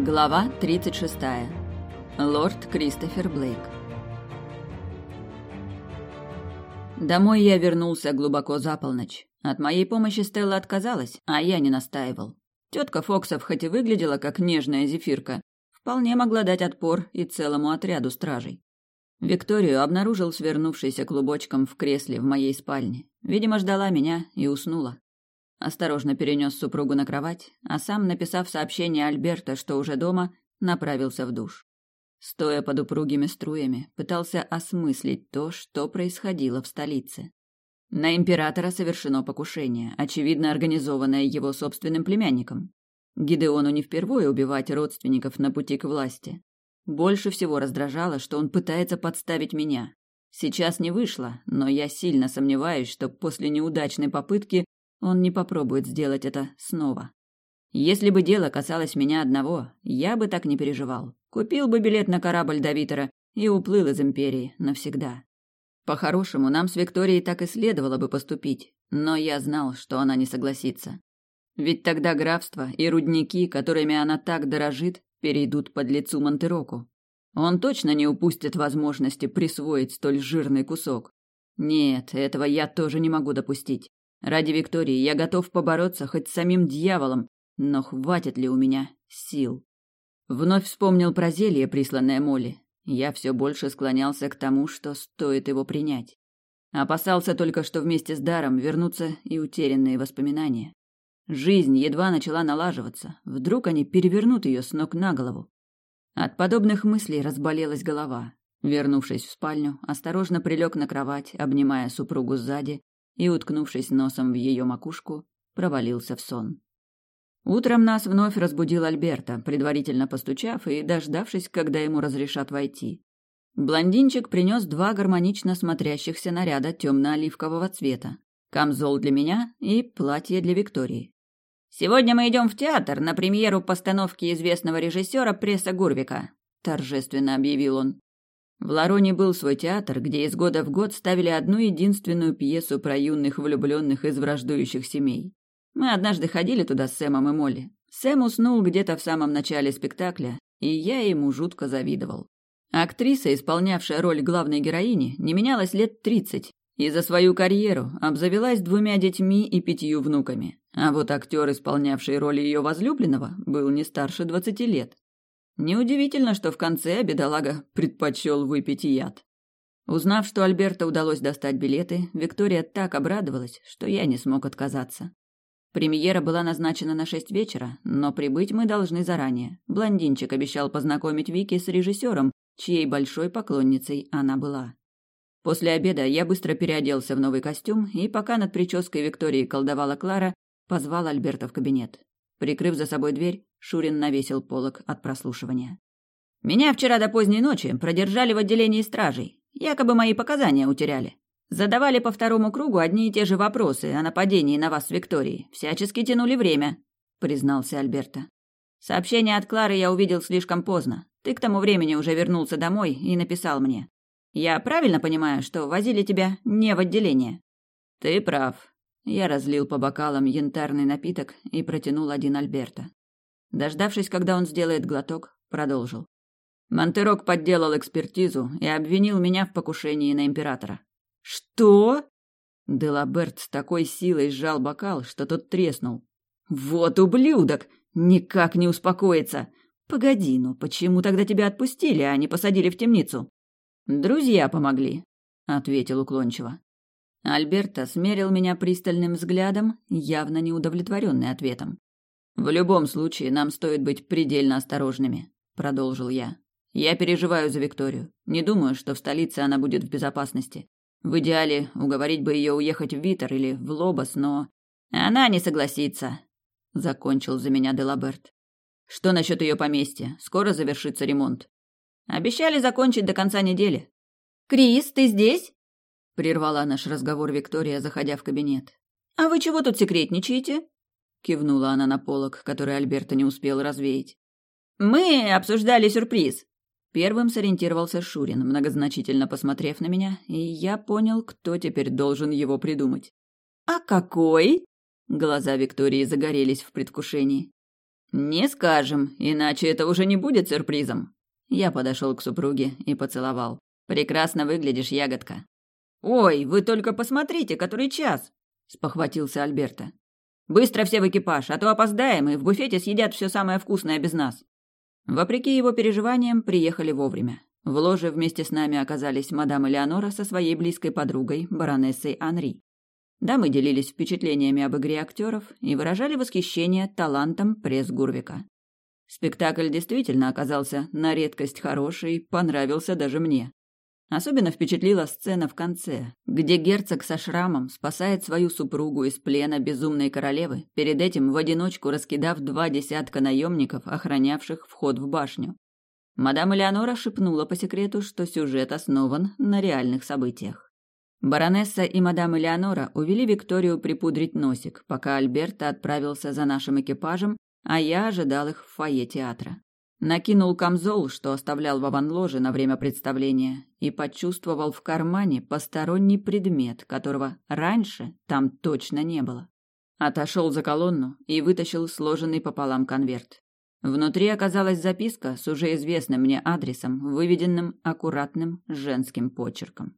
Глава 36. Лорд Кристофер Блейк. Домой я вернулся глубоко за полночь. От моей помощи Стелла отказалась, а я не настаивал. Тетка Фоксов хоть и выглядела как нежная зефирка, вполне могла дать отпор и целому отряду стражей. Викторию обнаружил свернувшийся клубочком в кресле в моей спальне. Видимо, ждала меня и уснула. Осторожно перенес супругу на кровать, а сам, написав сообщение Альберта, что уже дома, направился в душ. Стоя под упругими струями, пытался осмыслить то, что происходило в столице. На императора совершено покушение, очевидно организованное его собственным племянником. Гидеону не впервые убивать родственников на пути к власти. Больше всего раздражало, что он пытается подставить меня. Сейчас не вышло, но я сильно сомневаюсь, что после неудачной попытки он не попробует сделать это снова. Если бы дело касалось меня одного, я бы так не переживал. Купил бы билет на корабль до Витера и уплыл из империи навсегда. По-хорошему, нам с Викторией так и следовало бы поступить, но я знал, что она не согласится. Ведь тогда графство и рудники, которыми она так дорожит, перейдут под лицу Монтероку. Он точно не упустит возможности присвоить столь жирный кусок. Нет, этого я тоже не могу допустить. Ради Виктории я готов побороться хоть с самим дьяволом, но хватит ли у меня сил? Вновь вспомнил про зелье, присланное Молли. Я все больше склонялся к тому, что стоит его принять. Опасался только, что вместе с даром вернутся и утерянные воспоминания. Жизнь едва начала налаживаться. Вдруг они перевернут ее с ног на голову. От подобных мыслей разболелась голова. Вернувшись в спальню, осторожно прилег на кровать, обнимая супругу сзади и, уткнувшись носом в ее макушку, провалился в сон. Утром нас вновь разбудил Альберта, предварительно постучав и дождавшись, когда ему разрешат войти. Блондинчик принес два гармонично смотрящихся наряда темно-оливкового цвета. Камзол для меня и платье для Виктории. «Сегодня мы идем в театр на премьеру постановки известного режиссера Пресса Гурвика», – торжественно объявил он. В Лароне был свой театр, где из года в год ставили одну единственную пьесу про юных влюбленных из враждующих семей. Мы однажды ходили туда с Сэмом и Молли. Сэм уснул где-то в самом начале спектакля, и я ему жутко завидовал. Актриса, исполнявшая роль главной героини, не менялась лет тридцать, и за свою карьеру обзавелась двумя детьми и пятью внуками. А вот актер, исполнявший роль ее возлюбленного, был не старше двадцати лет. Неудивительно, что в конце бедолага предпочел выпить яд. Узнав, что Альберта удалось достать билеты, Виктория так обрадовалась, что я не смог отказаться. Премьера была назначена на шесть вечера, но прибыть мы должны заранее. Блондинчик обещал познакомить Вики с режиссером, чьей большой поклонницей она была. После обеда я быстро переоделся в новый костюм и, пока над прической Виктории колдовала Клара, позвал Альберта в кабинет. Прикрыв за собой дверь, Шурин навесил полог от прослушивания. «Меня вчера до поздней ночи продержали в отделении стражей. Якобы мои показания утеряли. Задавали по второму кругу одни и те же вопросы о нападении на вас с Викторией. Всячески тянули время», — признался Альберта. «Сообщение от Клары я увидел слишком поздно. Ты к тому времени уже вернулся домой и написал мне. Я правильно понимаю, что возили тебя не в отделение?» «Ты прав», я разлил по бокалам янтарный напиток и протянул один Альберта. Дождавшись, когда он сделает глоток, продолжил. Монтерок подделал экспертизу и обвинил меня в покушении на императора. «Что?» Делаберт с такой силой сжал бокал, что тот треснул. «Вот ублюдок! Никак не успокоится! Погоди, ну почему тогда тебя отпустили, а не посадили в темницу?» «Друзья помогли», — ответил уклончиво. Альберта смерил меня пристальным взглядом, явно неудовлетворенный ответом. «В любом случае, нам стоит быть предельно осторожными», — продолжил я. «Я переживаю за Викторию. Не думаю, что в столице она будет в безопасности. В идеале уговорить бы ее уехать в Витер или в Лобос, но...» «Она не согласится», — закончил за меня Делаберт. «Что насчет ее поместья? Скоро завершится ремонт?» «Обещали закончить до конца недели». «Крис, ты здесь?» Прервала наш разговор Виктория, заходя в кабинет. «А вы чего тут секретничаете?» Кивнула она на полок, который Альберта не успел развеять. «Мы обсуждали сюрприз!» Первым сориентировался Шурин, многозначительно посмотрев на меня, и я понял, кто теперь должен его придумать. «А какой?» Глаза Виктории загорелись в предвкушении. Не скажем, иначе это уже не будет сюрпризом. Я подошел к супруге и поцеловал. Прекрасно выглядишь, ягодка. Ой, вы только посмотрите, который час, спохватился Альберта. Быстро все в экипаж, а то опоздаем и в буфете съедят все самое вкусное без нас. Вопреки его переживаниям, приехали вовремя. В ложе вместе с нами оказались мадам Элеонора со своей близкой подругой, баронессой Анри. Дамы делились впечатлениями об игре актеров и выражали восхищение талантом пресс-Гурвика. Спектакль действительно оказался на редкость хороший, понравился даже мне. Особенно впечатлила сцена в конце, где герцог со шрамом спасает свою супругу из плена безумной королевы, перед этим в одиночку раскидав два десятка наемников, охранявших вход в башню. Мадам Элеонора шепнула по секрету, что сюжет основан на реальных событиях. Баронесса и мадам Элеонора увели Викторию припудрить носик, пока Альберта отправился за нашим экипажем, а я ожидал их в фойе театра. Накинул камзол, что оставлял в аванложе на время представления, и почувствовал в кармане посторонний предмет, которого раньше там точно не было. Отошел за колонну и вытащил сложенный пополам конверт. Внутри оказалась записка с уже известным мне адресом, выведенным аккуратным женским почерком.